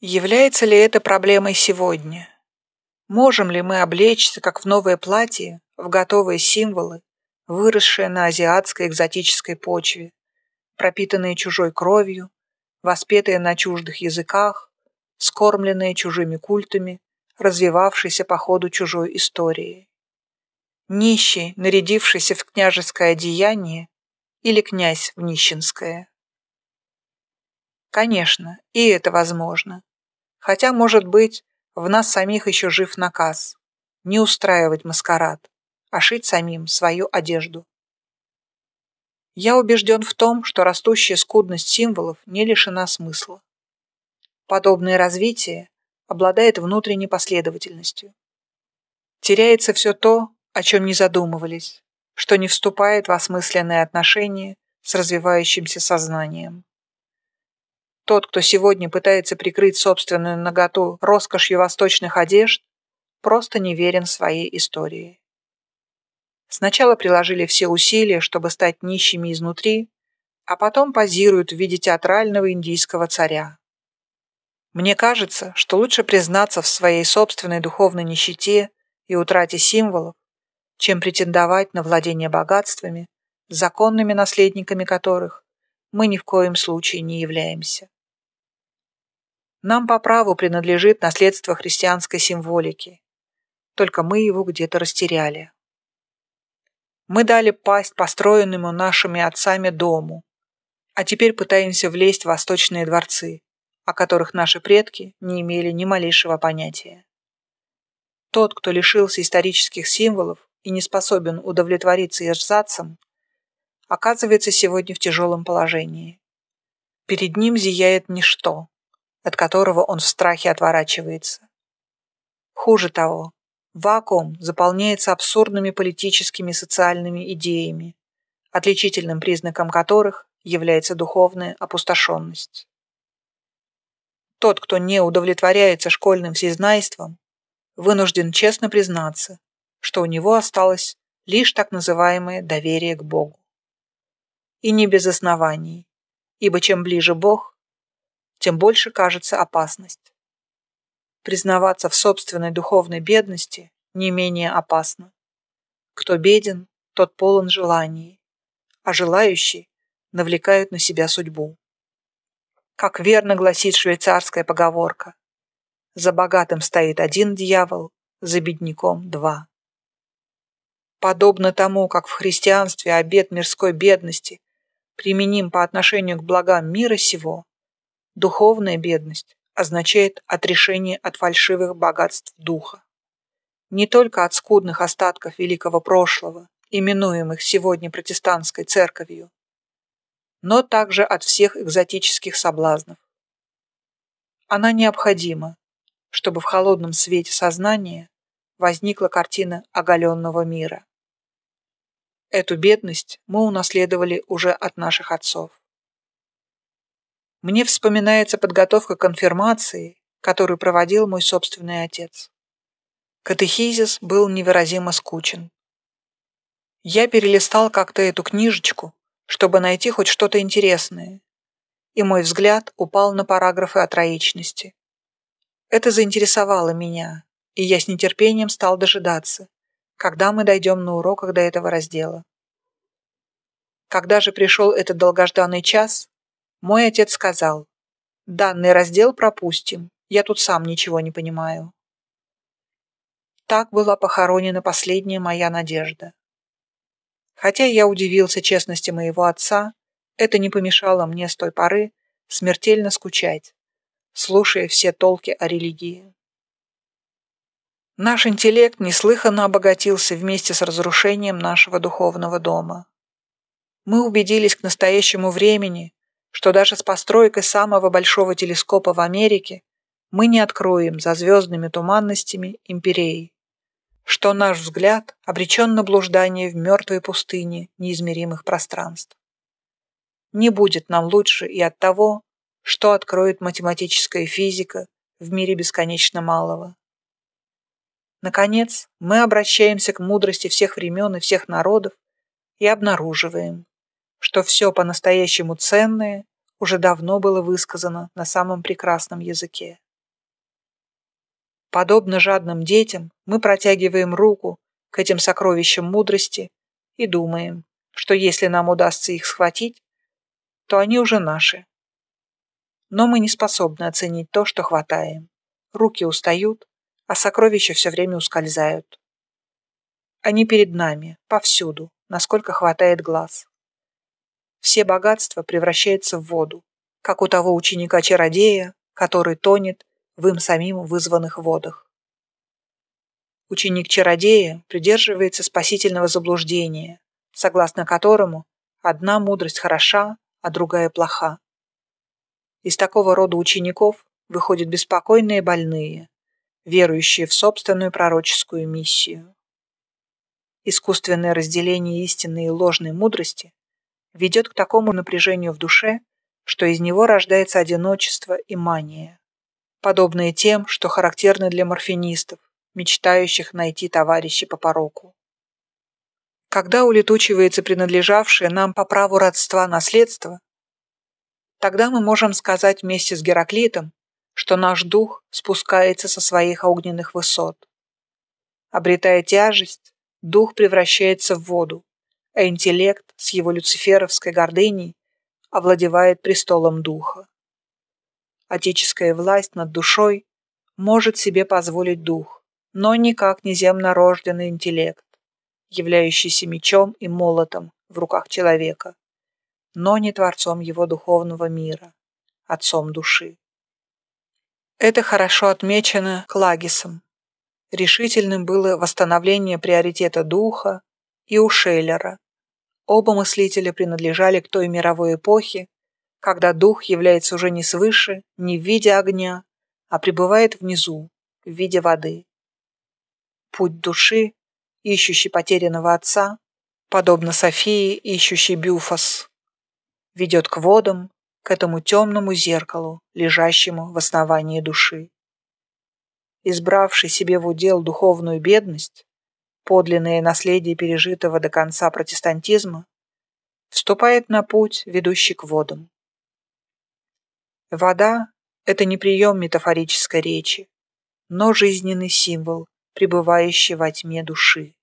Является ли это проблемой сегодня? Можем ли мы облечься, как в новое платье, в готовые символы, выросшие на азиатской экзотической почве, пропитанные чужой кровью, воспетые на чуждых языках, скормленные чужими культами, развивавшиеся по ходу чужой истории? Нищий, нарядившийся в княжеское одеяние, или князь в нищенское? Конечно, и это возможно. Хотя, может быть, в нас самих еще жив наказ не устраивать маскарад, а шить самим свою одежду. Я убежден в том, что растущая скудность символов не лишена смысла. Подобное развитие обладает внутренней последовательностью. Теряется все то, о чем не задумывались, что не вступает в осмысленные отношения с развивающимся сознанием. Тот, кто сегодня пытается прикрыть собственную наготу роскошью восточных одежд, просто не верен своей истории. Сначала приложили все усилия, чтобы стать нищими изнутри, а потом позируют в виде театрального индийского царя. Мне кажется, что лучше признаться в своей собственной духовной нищете и утрате символов, чем претендовать на владение богатствами, законными наследниками которых мы ни в коем случае не являемся. Нам по праву принадлежит наследство христианской символики. Только мы его где-то растеряли. Мы дали пасть построенному нашими отцами дому, а теперь пытаемся влезть в восточные дворцы, о которых наши предки не имели ни малейшего понятия. Тот, кто лишился исторических символов и не способен удовлетвориться эрзацем, оказывается сегодня в тяжелом положении. Перед ним зияет ничто, от которого он в страхе отворачивается. Хуже того, вакуум заполняется абсурдными политическими и социальными идеями, отличительным признаком которых является духовная опустошенность. Тот, кто не удовлетворяется школьным всезнайством, вынужден честно признаться, что у него осталось лишь так называемое доверие к Богу. И не без оснований, ибо чем ближе Бог, тем больше кажется опасность. Признаваться в собственной духовной бедности не менее опасно. Кто беден, тот полон желаний, а желающие навлекают на себя судьбу. Как верно гласит швейцарская поговорка, за богатым стоит один дьявол, за бедняком два. Подобно тому, как в христианстве обет мирской бедности применим по отношению к благам мира сего, Духовная бедность означает отрешение от фальшивых богатств духа. Не только от скудных остатков великого прошлого, именуемых сегодня протестантской церковью, но также от всех экзотических соблазнов. Она необходима, чтобы в холодном свете сознания возникла картина оголенного мира. Эту бедность мы унаследовали уже от наших отцов. Мне вспоминается подготовка к конфирмации, которую проводил мой собственный отец. Катехизис был невыразимо скучен. Я перелистал как-то эту книжечку, чтобы найти хоть что-то интересное, и мой взгляд упал на параграфы о троичности. Это заинтересовало меня, и я с нетерпением стал дожидаться, когда мы дойдем на уроках до этого раздела. Когда же пришел этот долгожданный час, мой отец сказал, «Данный раздел пропустим, я тут сам ничего не понимаю». Так была похоронена последняя моя надежда. Хотя я удивился честности моего отца, это не помешало мне с той поры смертельно скучать, слушая все толки о религии. Наш интеллект неслыханно обогатился вместе с разрушением нашего духовного дома. Мы убедились к настоящему времени, что даже с постройкой самого большого телескопа в Америке мы не откроем за звездными туманностями империи, что наш взгляд обречен на блуждание в мертвой пустыне неизмеримых пространств. Не будет нам лучше и от того, что откроет математическая физика в мире бесконечно малого. Наконец, мы обращаемся к мудрости всех времен и всех народов и обнаруживаем, что все по-настоящему ценное уже давно было высказано на самом прекрасном языке. Подобно жадным детям, мы протягиваем руку к этим сокровищам мудрости и думаем, что если нам удастся их схватить, то они уже наши. Но мы не способны оценить то, что хватаем. Руки устают, а сокровища все время ускользают. Они перед нами, повсюду, насколько хватает глаз. Все богатства превращаются в воду, как у того ученика-чародея, который тонет в им самим вызванных водах. Ученик-чародея придерживается спасительного заблуждения, согласно которому одна мудрость хороша, а другая плоха. Из такого рода учеников выходят беспокойные больные, верующие в собственную пророческую миссию. Искусственное разделение истинной и ложной мудрости ведет к такому напряжению в душе, что из него рождается одиночество и мания, подобные тем, что характерны для морфинистов, мечтающих найти товарища по пороку. Когда улетучивается принадлежавшее нам по праву родства наследство, тогда мы можем сказать вместе с Гераклитом, что наш дух спускается со своих огненных высот. Обретая тяжесть, дух превращается в воду, а интеллект с его люциферовской гордыней овладевает престолом духа. Отеческая власть над душой может себе позволить дух, но никак не земнорожденный интеллект, являющийся мечом и молотом в руках человека, но не творцом его духовного мира, отцом души. Это хорошо отмечено Клагисом. Решительным было восстановление приоритета духа и у Шеллера. Оба мыслителя принадлежали к той мировой эпохе, когда дух является уже не свыше, не в виде огня, а пребывает внизу, в виде воды. Путь души, ищущий потерянного отца, подобно Софии, ищущей Бюфос, ведет к водам, к этому темному зеркалу, лежащему в основании души. Избравший себе в удел духовную бедность, подлинное наследие пережитого до конца протестантизма, вступает на путь, ведущий к водам. Вода – это не прием метафорической речи, но жизненный символ, пребывающий во тьме души.